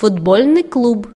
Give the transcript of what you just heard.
футбольный клуб.